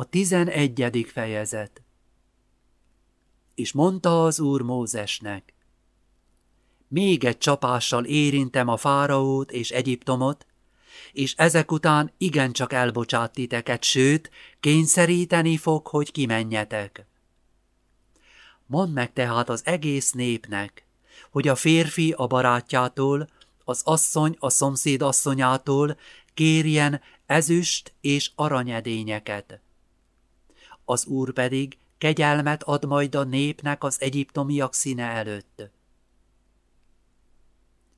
A tizenegyedik fejezet És mondta az úr Mózesnek, még egy csapással érintem a fáraót és Egyiptomot, és ezek után igencsak elbocsát titeket, sőt, kényszeríteni fog, hogy kimenjetek. Mondd meg tehát az egész népnek, hogy a férfi a barátjától, az asszony a szomszéd asszonyától kérjen ezüst és aranyedényeket. Az úr pedig kegyelmet ad majd a népnek az egyiptomiak színe előtt.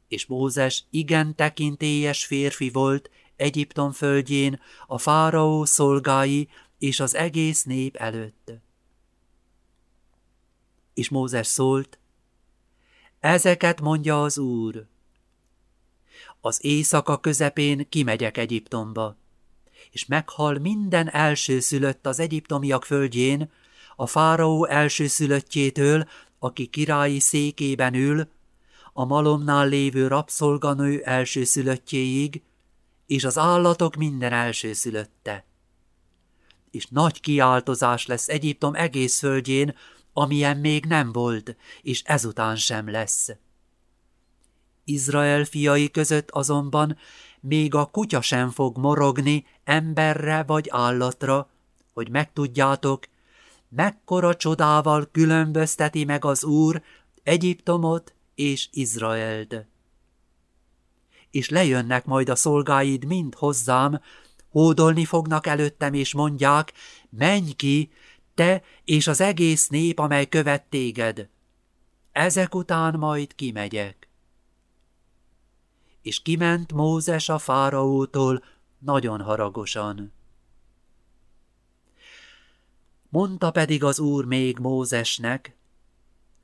És Mózes igen tekintélyes férfi volt Egyiptom földjén, a fáraó szolgái és az egész nép előtt. És Mózes szólt, ezeket mondja az Úr. Az éjszaka közepén kimegyek Egyiptomba, és meghal minden elsőszülött az egyiptomiak földjén, a fáraó elsőszülöttjétől, aki királyi székében ül, a malomnál lévő rabszolganő elsőszülöttjéig, és az állatok minden elsőszülötte. És nagy kiáltozás lesz Egyiptom egész földjén, amilyen még nem volt, és ezután sem lesz. Izrael fiai között azonban még a kutya sem fog morogni emberre vagy állatra, hogy megtudjátok, mekkora csodával különbözteti meg az Úr Egyiptomot és Izraelt. És lejönnek majd a szolgáid mind hozzám, hódolni fognak előttem, és mondják, menj ki, te és az egész nép, amely követ téged. Ezek után majd kimegyek. És kiment Mózes a fáraótól nagyon haragosan. Mondta pedig az úr még Mózesnek,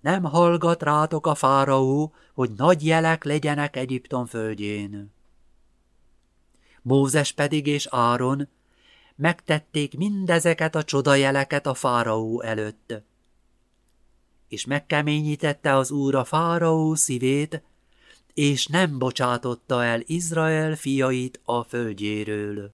nem hallgat rátok a fáraó, hogy nagy jelek legyenek Egyiptom földjén. Mózes pedig és Áron megtették mindezeket a csodajeleket a fáraó előtt. És megkeményítette az úr a fáraó szívét, és nem bocsátotta el Izrael fiait a földjéről.